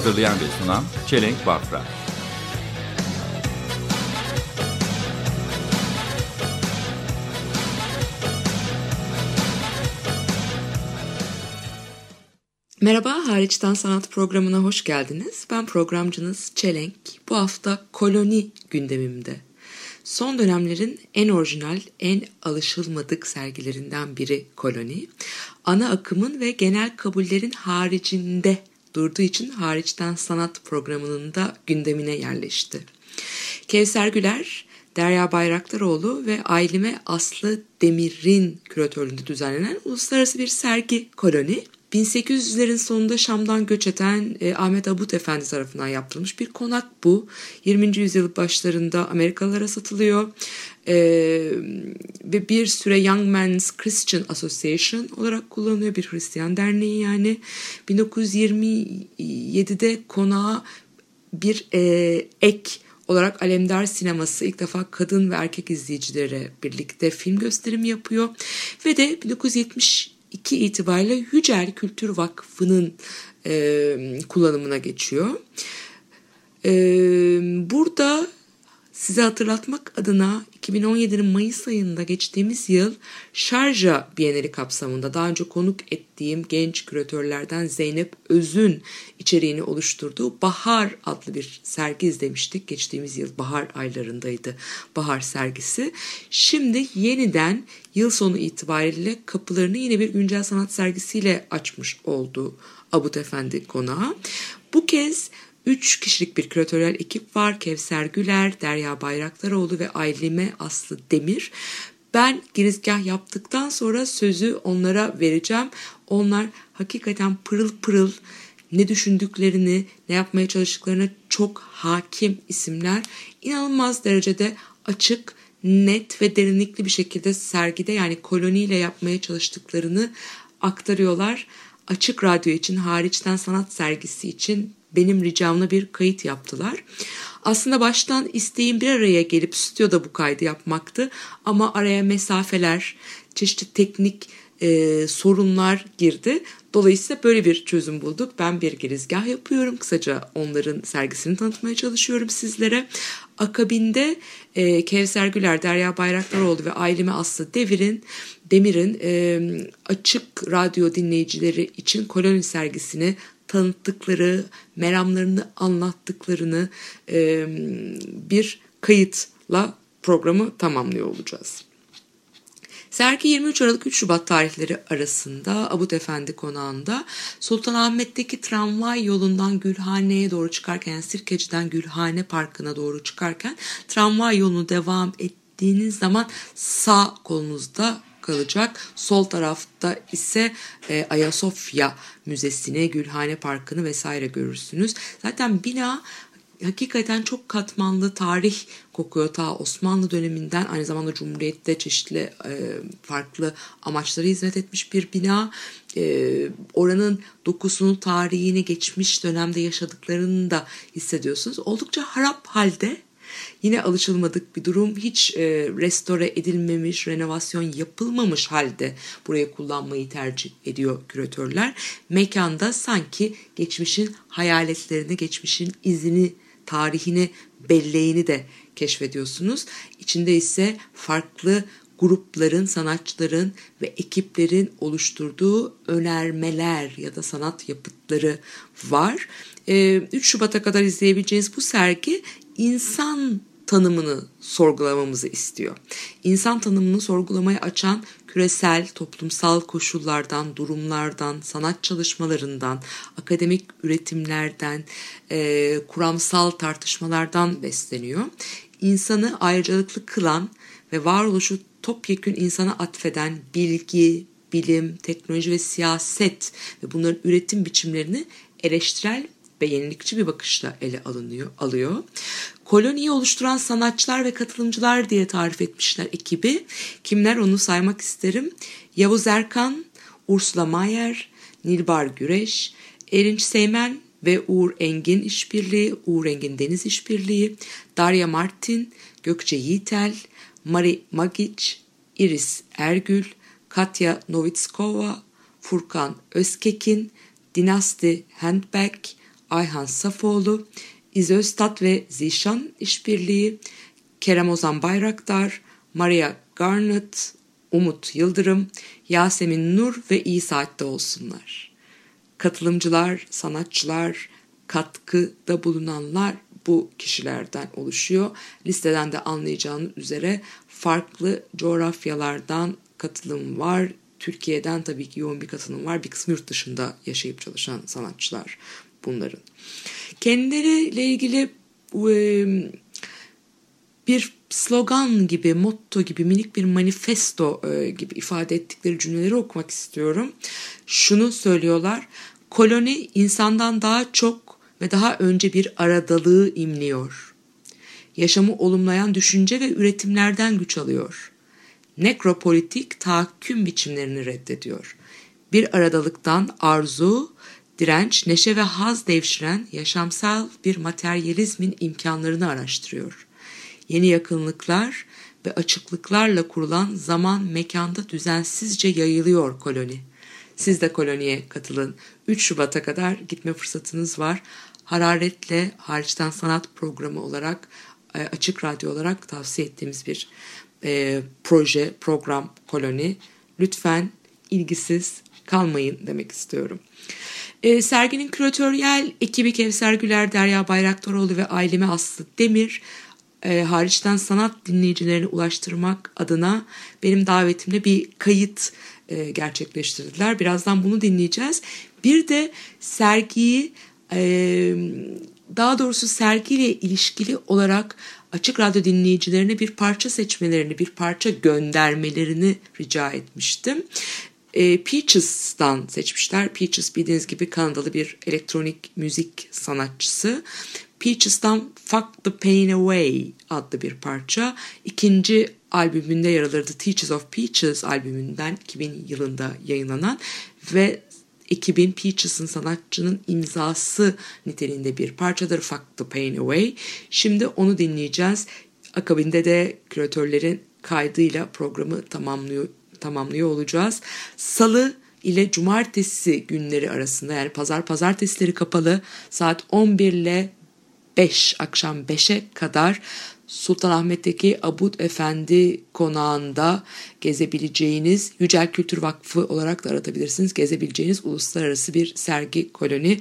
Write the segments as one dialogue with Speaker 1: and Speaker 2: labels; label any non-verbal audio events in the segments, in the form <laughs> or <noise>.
Speaker 1: Hazırlayan ve sunan Çelenk Bafra
Speaker 2: Merhaba, Hariçten Sanat programına hoş geldiniz. Ben programcınız Çelenk. Bu hafta koloni gündemimde. Son dönemlerin en orijinal, en alışılmadık sergilerinden biri koloni. Ana akımın ve genel kabullerin haricinde durduğu için Hariçten Sanat programının da gündemine yerleşti. Kevser Güler, Derya Bayraktaroğlu ve Ailime Aslı Demir'in küratörlüğünde düzenlenen uluslararası bir sergi koloni. 1800'lerin sonunda Şam'dan göç eden e, Ahmet Abut Efendi tarafından yaptırılmış bir konak bu. 20. yüzyıl başlarında Amerikalılara satılıyor. Ve bir süre Young Men's Christian Association olarak kullanılıyor. Bir Hristiyan derneği yani. 1927'de konağa bir e, ek olarak Alemdar Sineması ilk defa kadın ve erkek izleyicilere birlikte film gösterimi yapıyor. Ve de 1972 itibariyle Yücel Kültür Vakfı'nın e, kullanımına geçiyor. E, burada size hatırlatmak adına 2017'nin Mayıs ayında geçtiğimiz yıl Şarja Bienali kapsamında daha önce konuk ettiğim genç küratörlerden Zeynep Öz'ün içeriğini oluşturduğu Bahar adlı bir sergi izlemiştik. Geçtiğimiz yıl bahar aylarındaydı Bahar sergisi. Şimdi yeniden yıl sonu itibariyle kapılarını yine bir güncel sanat sergisiyle açmış oldu Abut Efendi konağı. Bu kez 3 kişilik bir küratöryel ekip var. Kevser Güler, Derya Bayraktaroğlu ve Ailime Aslı Demir. Ben girizgah yaptıktan sonra sözü onlara vereceğim. Onlar hakikaten pırıl pırıl ne düşündüklerini, ne yapmaya çalıştıklarına çok hakim isimler. İnanılmaz derecede açık, net ve derinlikli bir şekilde sergide yani koloniyle yapmaya çalıştıklarını aktarıyorlar. Açık Radyo için hariçten sanat sergisi için benim ricamla bir kayıt yaptılar. Aslında baştan isteğim bir araya gelip stüdyoda bu kaydı yapmaktı ama araya mesafeler, çeşitli teknik e, sorunlar girdi. Dolayısıyla böyle bir çözüm bulduk. Ben bir girizgah yapıyorum. Kısaca onların sergisini tanıtmaya çalışıyorum sizlere. Akabinde e, Kevser Güler, Derya Bayraktaroğlu ve Aileme Aslı Devir'in Demir'in e, açık radyo dinleyicileri için koloni sergisini tanıttıkları, meramlarını anlattıklarını e, bir kayıtla programı tamamlıyor olacağız. Sergi 23 Aralık 3 Şubat tarihleri arasında Abut Efendi konağında Sultanahmet'teki tramvay yolundan Gülhane'ye doğru çıkarken Sirkeci'den Gülhane Parkı'na doğru çıkarken tramvay yolunu devam ettiğiniz zaman sağ kolunuzda kalacak. Sol tarafta ise e, Ayasofya Müzesi'ni, Gülhane Parkı'nı vesaire görürsünüz. Zaten bina hakikaten çok katmanlı tarih kokuyor. Ta Osmanlı döneminden aynı zamanda Cumhuriyet'te çeşitli e, farklı amaçlara hizmet etmiş bir bina. E, oranın dokusunu, tarihini, geçmiş dönemde yaşadıklarını da hissediyorsunuz. Oldukça harap halde Yine alışılmadık bir durum. Hiç e, restore edilmemiş, renovasyon yapılmamış halde burayı kullanmayı tercih ediyor küratörler. Mekanda sanki geçmişin hayaletlerini, geçmişin izini, tarihini, belleğini de keşfediyorsunuz. İçinde ise farklı grupların, sanatçıların ve ekiplerin oluşturduğu önermeler ya da sanat yapıtları var. 3 Şubat'a kadar izleyebileceğiniz bu sergi insan tanımını sorgulamamızı istiyor. İnsan tanımını sorgulamaya açan küresel toplumsal koşullardan, durumlardan, sanat çalışmalarından, akademik üretimlerden, e, kuramsal tartışmalardan besleniyor. İnsanı ayrıcalıklı kılan ve varoluşu topyekün insana atfeden bilgi, bilim, teknoloji ve siyaset ve bunların üretim biçimlerini eleştirel ve yenilikçi bir bakışla ele alınıyor, alıyor. Koloniyi oluşturan sanatçılar ve katılımcılar diye tarif etmişler ekibi. Kimler onu saymak isterim. Yavuz Erkan, Ursula Mayer, Nilbar Güreş, Erinç Seymen ve Uğur Engin İşbirliği, Uğur Engin Deniz İşbirliği, Darya Martin, Gökçe Yiğitel, Mari Magic, Iris Ergül, Katya Novitskova, Furkan Özkekin, Dinasti Handbag, Ayhan Safoğlu, İzöstat ve Zişan İşbirliği, Kerem Ozan Bayraktar, Maria Garnett, Umut Yıldırım, Yasemin Nur ve iyi saatte olsunlar. Katılımcılar, sanatçılar, katkıda bulunanlar bu kişilerden oluşuyor. Listeden de anlayacağınız üzere farklı coğrafyalardan katılım var. Türkiye'den tabii ki yoğun bir katılım var. Bir kısmı yurt dışında yaşayıp çalışan sanatçılar bunların. Kendileriyle ilgili bir slogan gibi, motto gibi, minik bir manifesto gibi ifade ettikleri cümleleri okumak istiyorum. Şunu söylüyorlar. Koloni insandan daha çok ve daha önce bir aradalığı imliyor. Yaşamı olumlayan düşünce ve üretimlerden güç alıyor. Nekropolitik tahakküm biçimlerini reddediyor. Bir aradalıktan arzu, direnç, neşe ve haz devşiren yaşamsal bir materyalizmin imkanlarını araştırıyor. Yeni yakınlıklar ve açıklıklarla kurulan zaman mekanda düzensizce yayılıyor koloni. Siz de koloniye katılın. 3 Şubat'a kadar gitme fırsatınız var. Hararetle hariçten sanat programı olarak e, açık radyo olarak tavsiye ettiğimiz bir e, proje, program koloni. Lütfen ilgisiz kalmayın demek istiyorum. E, serginin küratöryel ekibi Kevser Güler, Derya Bayraktaroğlu ve aileme Aslı Demir e, hariçten sanat dinleyicilerine ulaştırmak adına benim davetimle bir kayıt e, gerçekleştirdiler. Birazdan bunu dinleyeceğiz. Bir de sergiyi e, daha doğrusu sergiyle ilişkili olarak Açık Radyo dinleyicilerine bir parça seçmelerini, bir parça göndermelerini rica etmiştim. E, Peaches'tan seçmişler. Peaches bildiğiniz gibi Kanadalı bir elektronik müzik sanatçısı. Peaches'tan Fuck the Pain Away adlı bir parça. İkinci albümünde yer alırdı Teachers of Peaches albümünden 2000 yılında yayınlanan ve 2000 Peaches'ın sanatçının imzası niteliğinde bir parçadır Fuck the Pain Away. Şimdi onu dinleyeceğiz. Akabinde de küratörlerin kaydıyla programı tamamlıyor, tamamlıyor olacağız. Salı ile cumartesi günleri arasında yani pazar pazartesileri kapalı saat 11 ile 5 akşam 5'e kadar Sultanahmet'teki Abud Efendi konağında gezebileceğiniz Yücel Kültür Vakfı olarak da aratabilirsiniz. Gezebileceğiniz uluslararası bir sergi koloni.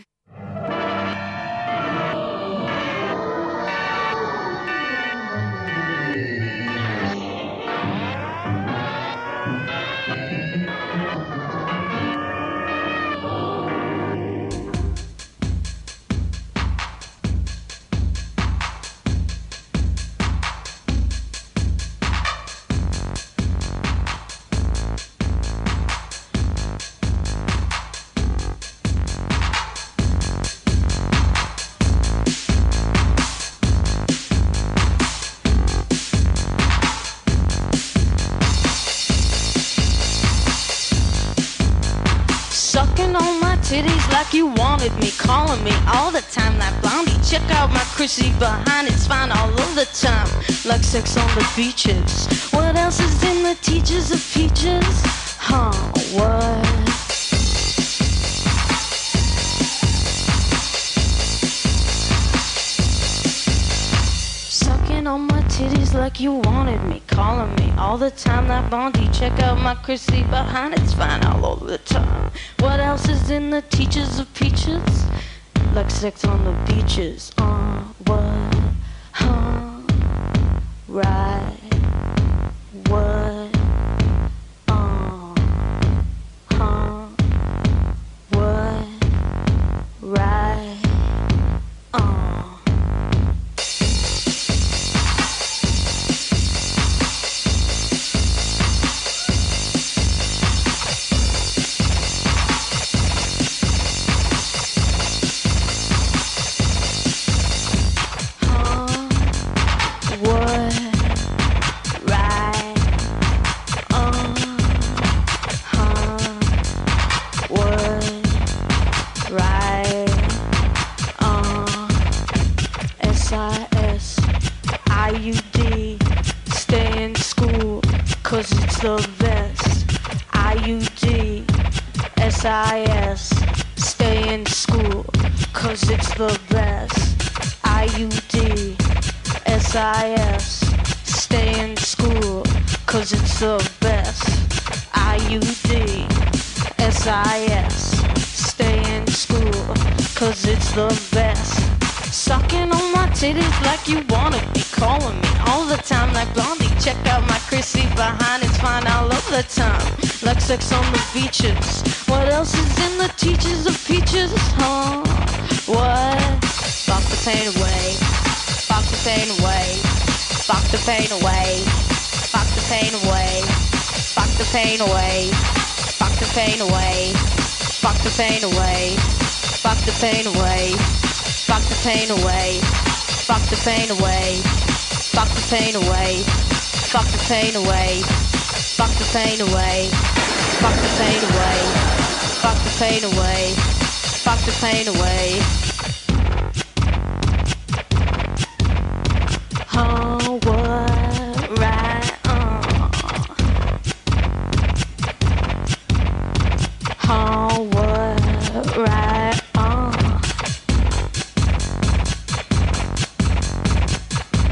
Speaker 3: You wanted me, calling me all the time like blondie. Check out my Chrissy behind, it's fine all of the time, like sex on the beaches. What else is in the teachers of peaches? Huh, what? On my titties like you wanted me, calling me all the time That Bondi. Check out my Chrissy behind, it's fine all over the time. What else is in the teachers of peaches? Like sex on the beaches. Uh, what? Huh? Right. What? The best. IUD, SIS, stay in school, cause it's the best. IUD, SIS, stay in school, cause it's the best. IUD, SIS, stay in school, cause it's the best. Sucking on my titties like you wanna be calling me all the time like Blondie. Check out my Chrissy behind, it's fine all the time. Like sex on the beaches. What else is in the teachers of peaches, huh? What? Fuck the pain away. Fuck the pain away. Fuck the pain away. Fuck the pain away. Fuck the pain away. Fuck the pain away. Fuck the pain away. Fuck the pain away. Fuck the pain away. Fuck the pain away. Fuck the pain away. Fuck the pain away. Fuck the pain away. Fuck the pain away. Fuck the pain away. Fuck the pain away. Right on. What right uh. on. Uh.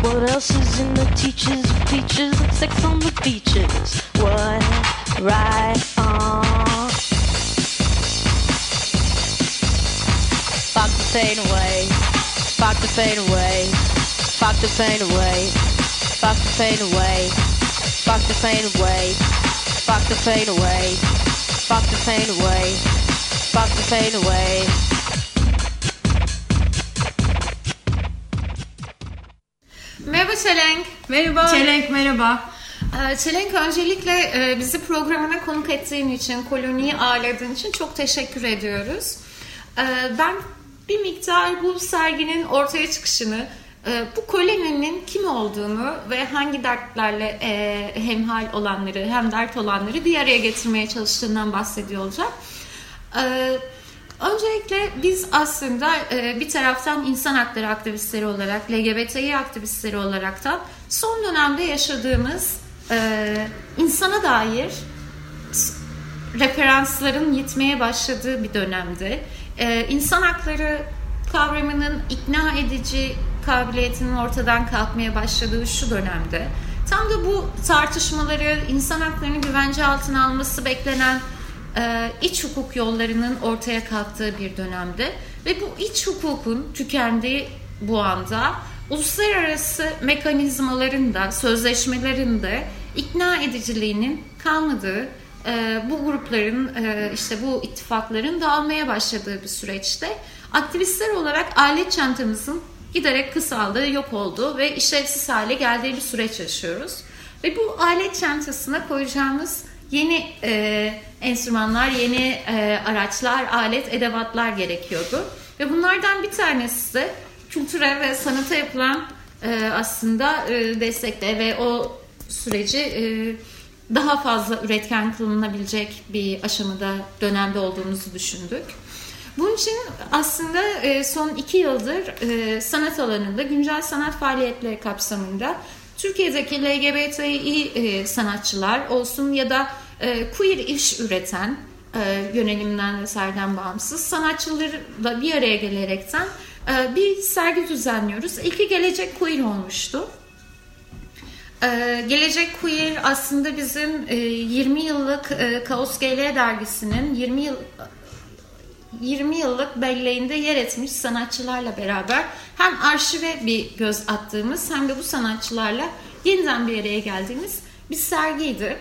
Speaker 3: What else is in the teachers sex on the beaches? What right on? Fuck the pain away. Fuck the pain away. Fuck the pain away. Fuck the pain away. Fuck the pain away. Fuck the pain away. Fuck the pain away. Fuck the pain away.
Speaker 4: Merhaba Çelenk.
Speaker 5: Merhaba.
Speaker 4: Çelenk merhaba. Ee, Çelenk öncelikle e, bizi programına konuk ettiğin için, koloniyi ağırladığın için çok teşekkür ediyoruz. Ee, Ben bir miktar bu serginin ortaya çıkışını, e, bu koloninin kim olduğunu ve hangi dertlerle e, hemhal olanları, hem dert olanları bir araya getirmeye çalıştığından bahsediyor olacağım. Ee, Öncelikle biz aslında bir taraftan insan hakları aktivistleri olarak, LGBTİ aktivistleri olarak da son dönemde yaşadığımız e, insana dair referansların yitmeye başladığı bir dönemde e, insan hakları kavramının ikna edici kabiliyetinin ortadan kalkmaya başladığı şu dönemde tam da bu tartışmaları insan haklarını güvence altına alması beklenen e, iç hukuk yollarının ortaya kalktığı bir dönemde ve bu iç hukukun tükendiği bu anda uluslararası mekanizmaların da sözleşmelerin de ikna ediciliğinin kalmadığı e, bu grupların e, işte bu ittifakların dağılmaya başladığı bir süreçte aktivistler olarak alet çantamızın giderek kısaldığı, yok olduğu ve işlevsiz hale geldiği bir süreç yaşıyoruz. Ve bu alet çantasına koyacağımız yeni e, enstrümanlar, yeni e, araçlar, alet, edevatlar gerekiyordu. Ve bunlardan bir tanesi de kültüre ve sanata yapılan e, aslında e, destekle ve o süreci e, daha fazla üretken kılınabilecek bir aşamada, dönemde olduğumuzu düşündük. Bunun için aslında e, son iki yıldır e, sanat alanında, güncel sanat faaliyetleri kapsamında Türkiye'deki LGBTİ sanatçılar olsun ya da queer iş üreten yönelimden vesaireden bağımsız sanatçılarla bir araya gelerekten bir sergi düzenliyoruz. İlki Gelecek Queer olmuştu. Ee, Gelecek Queer aslında bizim e, 20 yıllık e, Kaos GL dergisinin 20 yıl 20 yıllık belleğinde yer etmiş sanatçılarla beraber hem arşive bir göz attığımız hem de bu sanatçılarla yeniden bir araya geldiğimiz bir sergiydi.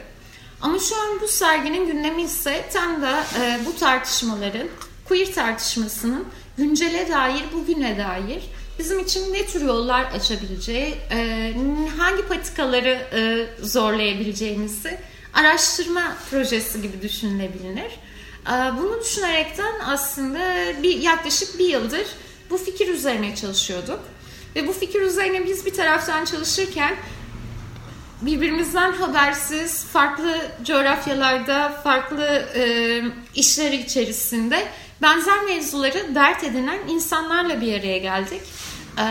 Speaker 4: Ama şu an bu serginin gündemi ise tam da e, bu tartışmaların, queer tartışmasının güncele dair, bugüne dair bizim için ne tür yollar açabileceği, e, hangi patikaları e, zorlayabileceğimizi araştırma projesi gibi düşünülebilir. E, Bunu düşünerekten aslında bir yaklaşık bir yıldır bu fikir üzerine çalışıyorduk. Ve bu fikir üzerine biz bir taraftan çalışırken birbirimizden habersiz, farklı coğrafyalarda, farklı e, işler içerisinde benzer mevzuları dert edinen insanlarla bir araya geldik. E,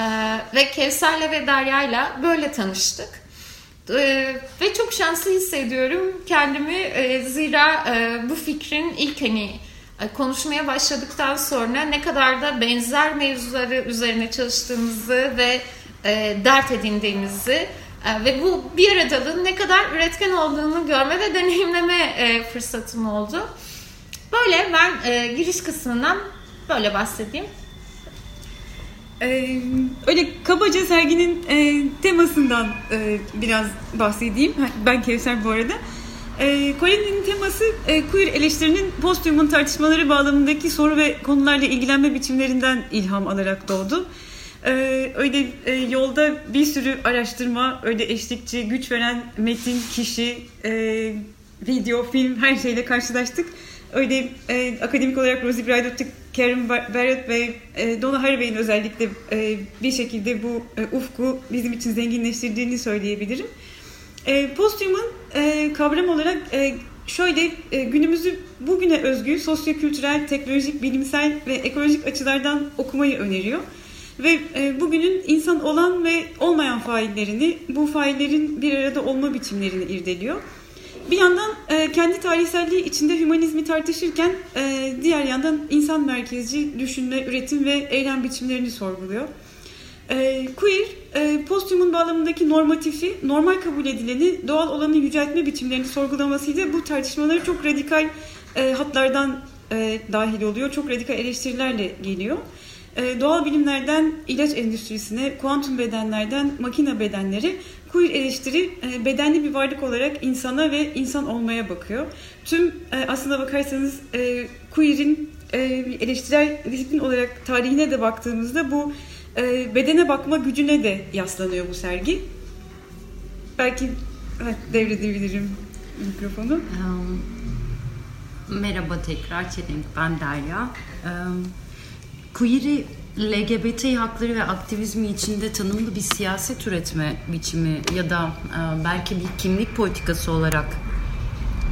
Speaker 4: ve Kevser'le ve Derya'yla böyle tanıştık. Ee, ve çok şanslı hissediyorum kendimi Ee, zira e, bu fikrin ilk hani e, konuşmaya başladıktan sonra ne kadar da benzer mevzuları üzerine çalıştığımızı ve e, dert edindiğimizi e, ve bu bir aradalığın ne kadar üretken olduğunu görme ve deneyimleme e, fırsatım oldu. Böyle ben e, giriş kısmından böyle bahsedeyim.
Speaker 5: Ee, öyle kabaca serginin e, temasından e, biraz bahsedeyim. Ben Kevser bu arada. E, Kore'nin teması e, queer eleştirinin postyumun tartışmaları bağlamındaki soru ve konularla ilgilenme biçimlerinden ilham alarak doğdu. E, öyle e, yolda bir sürü araştırma, öyle eşlikçi, güç veren metin, kişi, e, video, film her şeyle karşılaştık. Öyle e, akademik olarak Rosie Braidotti, Bar- Barrett ve e, Donna Haraway'in özellikle e, bir şekilde bu e, ufku bizim için zenginleştirdiğini söyleyebilirim. E, Postyum'un e, kavram olarak e, şöyle günümüzü bugüne özgü sosyokültürel, teknolojik, bilimsel ve ekolojik açılardan okumayı öneriyor. Ve bugünün insan olan ve olmayan faillerini, bu faillerin bir arada olma biçimlerini irdeliyor. Bir yandan e, kendi tarihselliği içinde hümanizmi tartışırken e, diğer yandan insan merkezci düşünme, üretim ve eylem biçimlerini sorguluyor. E, queer, e, postyumun bağlamındaki normatifi, normal kabul edileni, doğal olanı yüceltme biçimlerini sorgulamasıyla bu tartışmaları çok radikal e, hatlardan e, dahil oluyor. Çok radikal eleştirilerle geliyor. E, doğal bilimlerden ilaç endüstrisine, kuantum bedenlerden makine bedenleri queer eleştiri e, bedenli bir varlık olarak insana ve insan olmaya bakıyor. Tüm e, aslına bakarsanız e, queer'in e, eleştirel disiplin olarak tarihine de baktığımızda bu e, bedene bakma gücüne de yaslanıyor bu sergi. Belki devredebilirim mikrofonu.
Speaker 6: Um, Merhaba tekrar Çelenk, ben Derya. Um, Queer'i LGBT hakları ve aktivizmi içinde tanımlı bir siyaset üretme biçimi ya da e, belki bir kimlik politikası olarak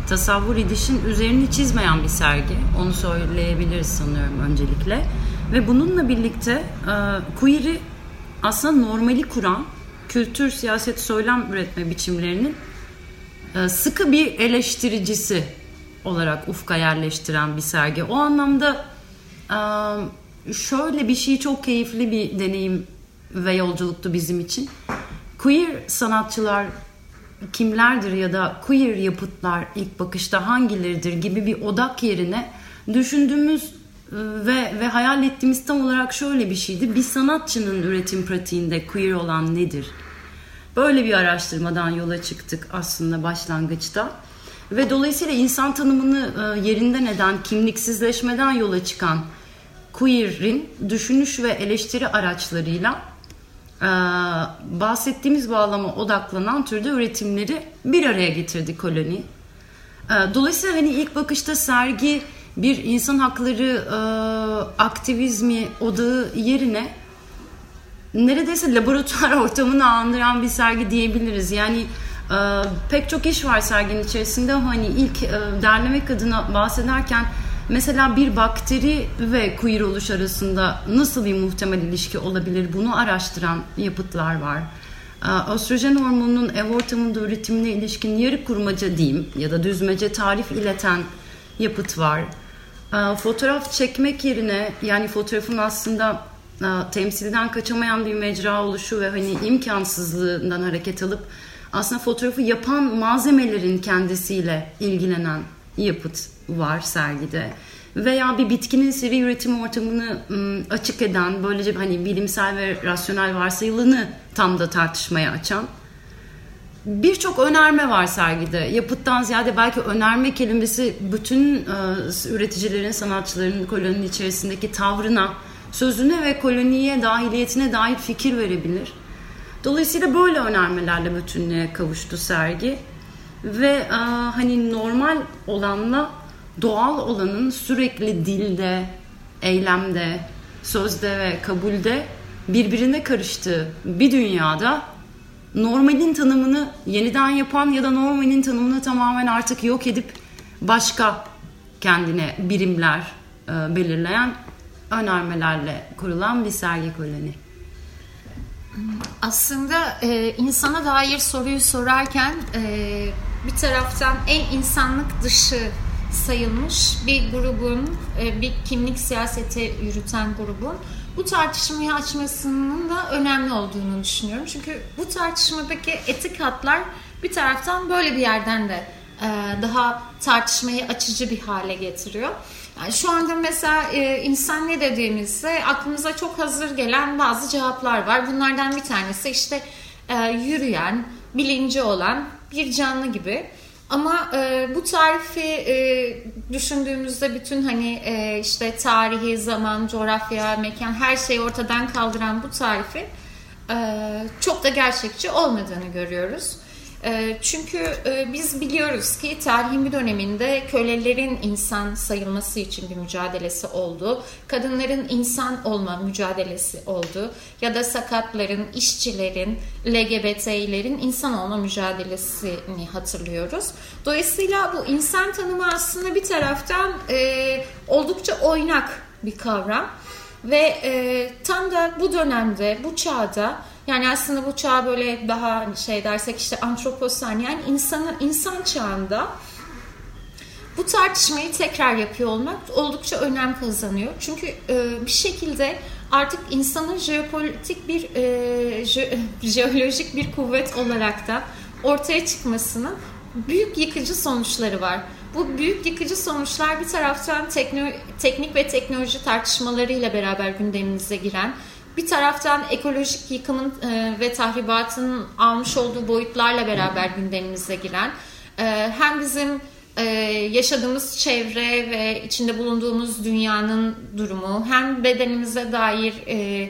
Speaker 6: tasavvur edişin üzerini çizmeyen bir sergi. Onu söyleyebiliriz sanıyorum öncelikle. Ve bununla birlikte e, queer'i aslında normali kuran kültür, siyaset, söylem üretme biçimlerinin e, sıkı bir eleştiricisi olarak ufka yerleştiren bir sergi. O anlamda e, şöyle bir şey çok keyifli bir deneyim ve yolculuktu bizim için. Queer sanatçılar kimlerdir ya da queer yapıtlar ilk bakışta hangileridir gibi bir odak yerine düşündüğümüz e, ve ve hayal ettiğimiz tam olarak şöyle bir şeydi. Bir sanatçının üretim pratiğinde queer olan nedir? Böyle bir araştırmadan yola çıktık aslında başlangıçta. Ve dolayısıyla insan tanımını e, yerinden eden, kimliksizleşmeden yola çıkan queer'in düşünüş ve eleştiri araçlarıyla e, bahsettiğimiz bağlama odaklanan türde üretimleri bir araya getirdi koloni. E, Dolayısıyla hani ilk bakışta sergi bir insan hakları e, aktivizmi odağı yerine neredeyse laboratuvar <laughs> ortamını andıran bir sergi diyebiliriz. Yani e, pek çok iş var serginin içerisinde hani ilk e, derlemek adına bahsederken mesela bir bakteri ve queer oluş arasında nasıl bir muhtemel ilişki olabilir bunu araştıran yapıtlar var. E, östrojen hormonunun ev ortamında üretimine ilişkin yarı kurmaca diyeyim ya da düzmece tarif ileten yapıt var. E, fotoğraf çekmek yerine yani fotoğrafın aslında e, temsilden kaçamayan bir mecra oluşu ve hani imkansızlığından hareket alıp aslında fotoğrafı yapan malzemelerin kendisiyle ilgilenen yapıt var sergide. Veya bir bitkinin seri üretim ortamını açık eden, böylece hani bilimsel ve rasyonel varsayılanı tam da tartışmaya açan birçok önerme var sergide. Yapıttan ziyade belki önerme kelimesi bütün e, üreticilerin, sanatçıların koloninin içerisindeki tavrına, sözüne ve koloniye, dahiliyetine dair fikir verebilir. Dolayısıyla böyle önermelerle bütünlüğe kavuştu sergi. Ve e, hani normal olanla doğal olanın sürekli dilde, eylemde, sözde ve kabulde birbirine karıştığı bir dünyada normalin tanımını yeniden yapan ya da normalin tanımını tamamen artık yok edip başka kendine birimler e, belirleyen önermelerle kurulan bir sergi koloni.
Speaker 4: Aslında e, insana dair soruyu sorarken e, bir taraftan en insanlık dışı sayılmış bir grubun, e, bir kimlik siyaseti yürüten grubun bu tartışmayı açmasının da önemli olduğunu düşünüyorum. Çünkü bu tartışmadaki etik hatlar bir taraftan böyle bir yerden de e, daha tartışmayı açıcı bir hale getiriyor. Yani şu anda mesela e, insan ne dediğimizde aklımıza çok hazır gelen bazı cevaplar var. Bunlardan bir tanesi işte yürüyen, bilinci olan bir canlı gibi. Ama e, bu tarifi e, düşündüğümüzde bütün hani e, işte tarihi, zaman, coğrafya, mekan her şeyi ortadan kaldıran bu tarifi e, çok da gerçekçi olmadığını görüyoruz. E, çünkü e, biz biliyoruz ki tarihin bir döneminde kölelerin insan sayılması için bir mücadelesi oldu. Kadınların insan olma mücadelesi oldu. Ya da sakatların, işçilerin, LGBT'lerin insan olma mücadelesini hatırlıyoruz. Dolayısıyla bu insan tanımı aslında bir taraftan e, oldukça oynak bir kavram. Ve e, tam da bu dönemde, bu çağda yani aslında bu çağ böyle daha şey dersek işte antroposen yani insanı, insan çağında bu tartışmayı tekrar yapıyor olmak oldukça önem kazanıyor. Çünkü e, bir şekilde artık insanın jeopolitik bir e, je, <laughs> jeolojik bir kuvvet olarak da ortaya çıkmasının büyük yıkıcı sonuçları var. Bu büyük yıkıcı sonuçlar bir taraftan teknik ve teknoloji tartışmalarıyla beraber gündemimize giren, bir taraftan ekolojik yıkımın e, ve tahribatın almış olduğu boyutlarla beraber gündemimize giren, e, hem bizim e, yaşadığımız çevre ve içinde bulunduğumuz dünyanın durumu, hem bedenimize dair e,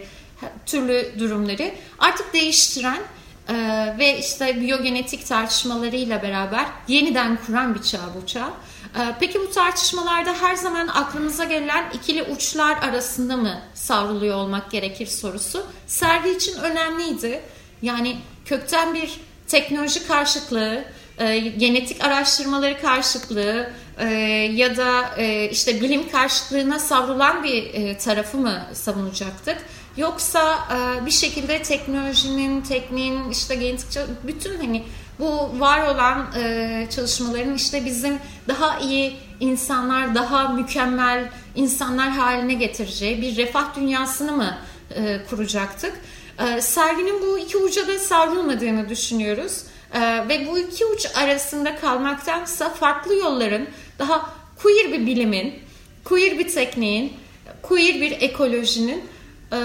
Speaker 4: türlü durumları artık değiştiren e, ve işte biyogenetik tartışmalarıyla beraber yeniden kuran bir çağ bu çağ. E, peki bu tartışmalarda her zaman aklımıza gelen ikili uçlar arasında mı savruluyor olmak gerekir sorusu sergi için önemliydi. Yani kökten bir teknoloji karşıtlığı, e, genetik araştırmaları karşıtlığı e, ya da e, işte bilim karşıtlığına savrulan bir tarafı mı savunacaktık? Yoksa bir şekilde teknolojinin, tekniğin, işte genetik bütün hani bu var olan e, çalışmaların işte bizim daha iyi insanlar, daha mükemmel insanlar haline getireceği bir refah dünyasını mı e, kuracaktık? E, serginin bu iki uca da savrulmadığını düşünüyoruz. E, ve bu iki uç arasında kalmaktansa farklı yolların, daha queer bir bilimin, queer bir tekniğin, queer bir ekolojinin e,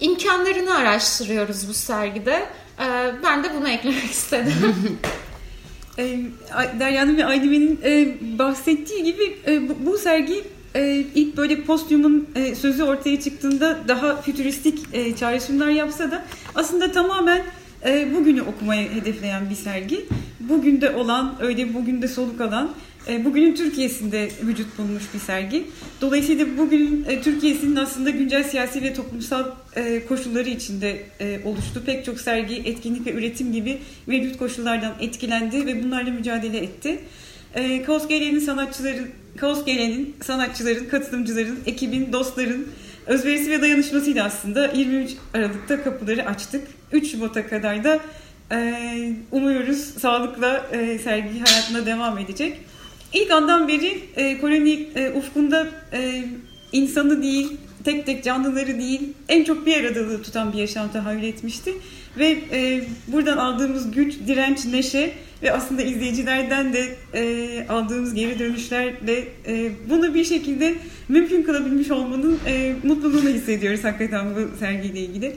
Speaker 4: imkanlarını araştırıyoruz bu sergide. E, ben de bunu eklemek istedim. <laughs>
Speaker 5: Derya'nın ve Aydime'nin e, bahsettiği gibi e, bu, sergi e, ilk böyle postyumun sözü ortaya çıktığında daha fütüristik çağrışımlar yapsa da aslında tamamen bugünü okumayı hedefleyen bir sergi. Bugün de olan, öyle bugün de soluk alan, bugünün Türkiye'sinde vücut bulmuş bir sergi. Dolayısıyla bugünün e, Türkiye'sinin aslında güncel siyasi ve toplumsal e, koşulları içinde e, oluştu. Pek çok sergi, etkinlik ve üretim gibi mevcut koşullardan etkilendi ve bunlarla mücadele etti. E, Kaos Gelenin sanatçıların, Kaos Gelenin sanatçıların, katılımcıların, ekibin, dostların özverisi ve dayanışmasıyla aslında 23 Aralık'ta kapıları açtık. 3 Şubat'a kadar da e, umuyoruz sağlıkla e, sergi hayatına devam edecek. İlk andan beri e, koloni e, ufkunda e, insanı değil, tek tek canlıları değil, en çok bir aradalığı tutan bir yaşam tahayyül etmişti. Ve e, buradan aldığımız güç, direnç, neşe ve aslında izleyicilerden de e, aldığımız geri dönüşlerle e, bunu bir şekilde mümkün kılabilmiş olmanın e, mutluluğunu hissediyoruz hakikaten bu sergiyle ilgili.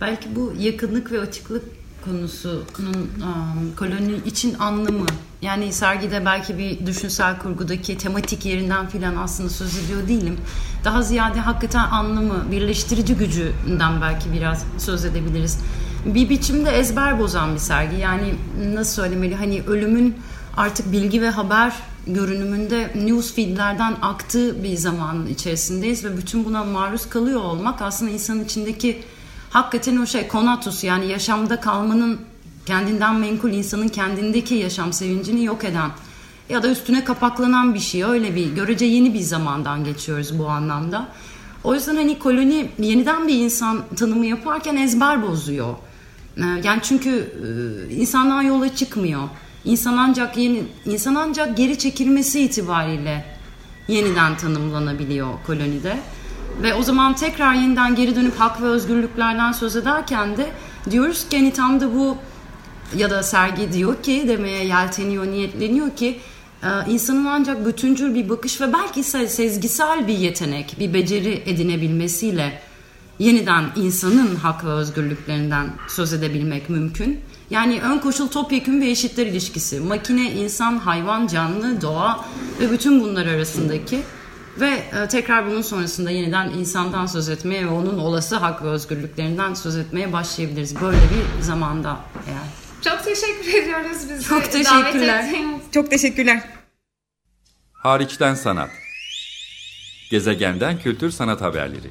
Speaker 6: Belki bu yakınlık ve açıklık konusunun um, koloni için anlamı yani sergide belki bir düşünsel kurgudaki tematik yerinden filan aslında söz ediyor değilim. Daha ziyade hakikaten anlamı, birleştirici gücünden belki biraz söz edebiliriz. Bir biçimde ezber bozan bir sergi. Yani nasıl söylemeli hani ölümün artık bilgi ve haber görünümünde newsfeedlerden aktığı bir zamanın içerisindeyiz ve bütün buna maruz kalıyor olmak aslında insanın içindeki hakikaten o şey konatus yani yaşamda kalmanın kendinden menkul insanın kendindeki yaşam sevincini yok eden ya da üstüne kapaklanan bir şey öyle bir görece yeni bir zamandan geçiyoruz bu anlamda. O yüzden hani koloni yeniden bir insan tanımı yaparken ezber bozuyor. Ee, Yani çünkü e, insandan yola çıkmıyor. İnsan ancak yeni insan ancak geri çekilmesi itibariyle yeniden tanımlanabiliyor kolonide. Ve o zaman tekrar yeniden geri dönüp hak ve özgürlüklerden söz ederken de diyoruz ki hani tam da bu ya da sergi diyor ki demeye yelteniyor, niyetleniyor ki e, insanın ancak bütüncül bir bakış ve belki ise sezgisel bir yetenek, bir beceri edinebilmesiyle yeniden insanın hak ve özgürlüklerinden söz edebilmek mümkün. Yani ön koşul topyekun ve eşitler ilişkisi. Makine, insan, hayvan, canlı, doğa ve bütün bunlar arasındaki ve e, tekrar bunun sonrasında yeniden insandan söz etmeye ve onun olası hak ve özgürlüklerinden söz etmeye başlayabiliriz. Böyle bir zamanda eğer.
Speaker 4: Çok teşekkür ediyoruz bizi
Speaker 6: Çok
Speaker 4: davet
Speaker 6: teşekkürler.
Speaker 4: ettiğiniz
Speaker 5: Çok teşekkürler.
Speaker 1: Hariçten sanat. Gezegenden kültür sanat haberleri.